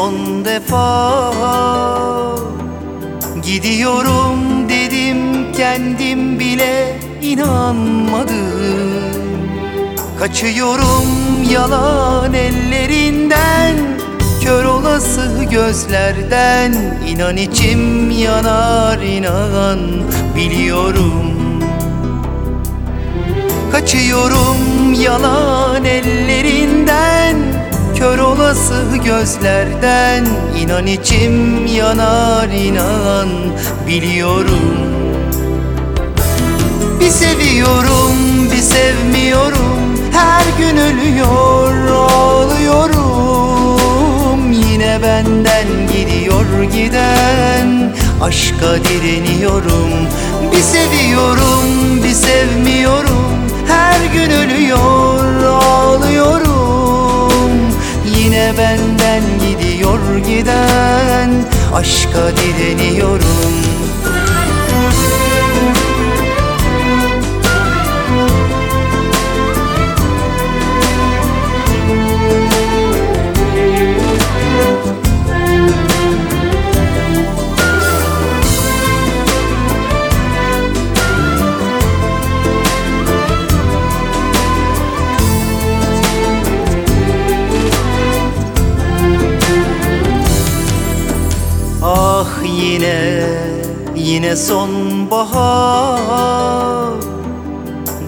son defa. Gidiyorum dedim kendim bile inanmadım. Kaçıyorum yalan ellerinden Kör olası gözlerden. İnan içim yanar inan biliyorum. Kaçıyorum yalan ellerinden Kör olası gözlerden inan içim yanar inan. Biliyorum Bir seviyorum bir sevmiyorum. Her gün ölüyor ağlıyorum. Yine benden gidiyor giden Aşka direniyorum Yine benden gidiyor giden. Aşka direniyorum yine yine sonbahar.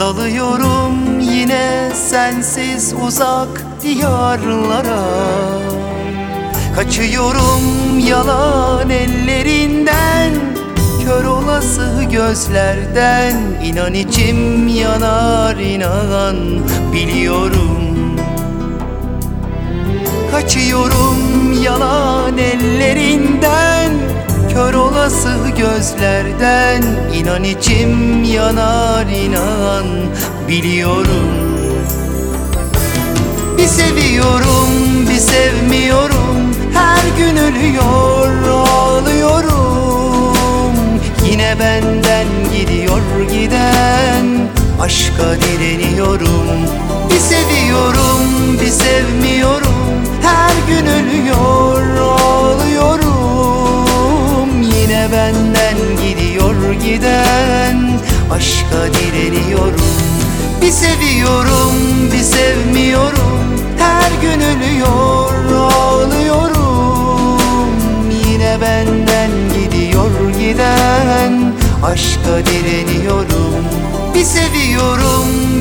Dalıyorum yine sensiz uzak diyarlara. Kaçıyorum yalan ellerinden Kör olası gözlerden. İnan içim yanar inan biliyorum. Kaçıyorum yalan ellerinden Olası gözlerden inan içim yanar inan biliyorum. Bir seviyorum bir sevmiyorum Her gün ölüyor ağlıyorum. Yine benden gidiyor giden Aşka direniyorum. Bir seviyorum bir sevmiyorum benden gidiyor giden. Aşka direniyorum. Bir seviyorum bir sevmiyorum. Her gün ölüyor ağlıyorum. Yine benden gidiyor giden. Aşka direniyorum. Bir seviyorum